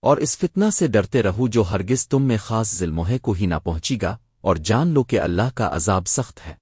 اور اس فتنہ سے ڈرتے رہو جو ہرگز تم میں خاص ظلموہے کو ہی نہ پہنچی گا اور جان لو کہ اللہ کا عذاب سخت ہے۔